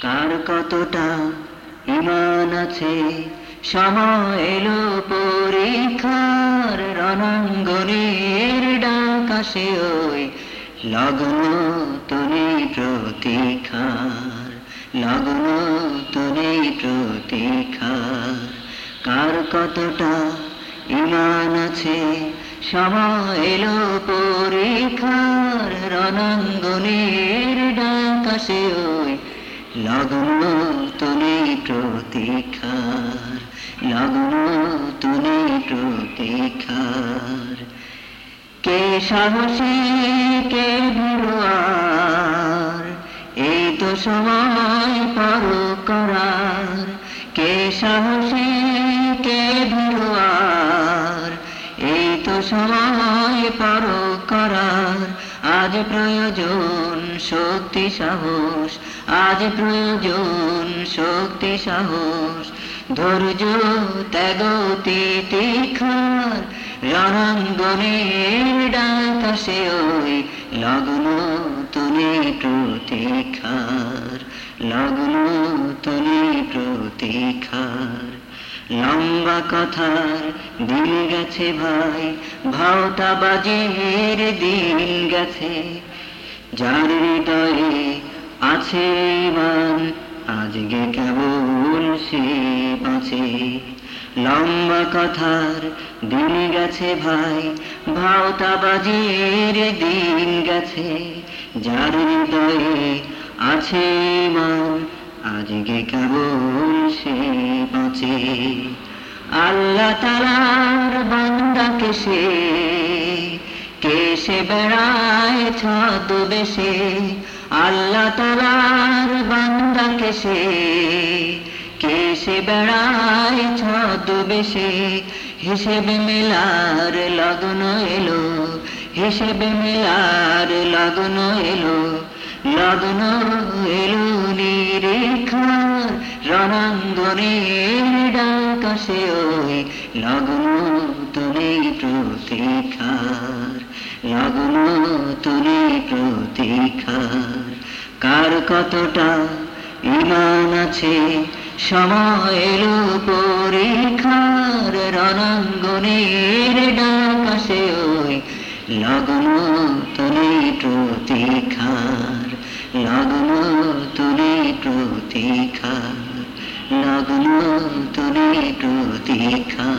কার কতটা ইমান আছে? সময় এলো পরীক্ষার রণাঙ্গনের ডাক আসে ওই লগ্ন তুমি প্রতীক্ষার, লগ্ন তুমি প্রতীক্ষার। কার কতটা ইমান আছে? সময় এলো পরীক্ষার রণাঙ্গনের ডাক আসে ওই লগ্ন তুমি প্রতীক্ষার লগ্ন তুমি প্রতীক্ষার কে সাহসী, কে ভিড়ুয়ার এই তো সময় পর করার। কে সাহসী, কে ভিড়ুয়ার এই তো সময় পর করার। আজ প্রয়োজন শক্তি সাহস, আজ প্রয়োজন শক্তি সাহস। ধৈর্য, ত্যাগ তিতিক্ষার রণাঙ্গনের ডাক ওই লগ্ন তুমি প্রতীক্ষার, লগ্ন তুমি প্রতীক্ষার। লম্বা কথার দিন গেছে ভাই ভাওতা বাজের দিন গেছে। যার হৃদয়ে আছে ইমান আজকে কেবল সে বাঁচে। লম্বা কথার দিন গেছে ভাই, ভাওতা বাজের দিন গেছে। যার হৃদয়ে আছে ইমান আজকে কেবল সে বাঁচে। আল্লাহ তালার বান্দাকে সে বেড়ায় ছদ বেশে, আল্লাহ তালার বান্দাকে সে। কেসে বেড়ায় ছদ বেশে, হিসেবে মেলার লগ্ন এলো, হিসেবে মেলার লগ্ন এলো লগ্ন এলো নিরেখার রণাঙ্গনের ডাকাশে ওই লগ্ন তুমি প্রতীক্ষার লগ্ন তুমি প্রতীক্ষার কার কতটা ইমান আছে সময় এলো পরীক্ষার রণাঙ্গনের ডাকাশে ওই লগ্ন তুমি প্রতীক্ষার লগ্ন তুমি প্রতীক্ষার লগ্ন তুমি প্রতীক্ষা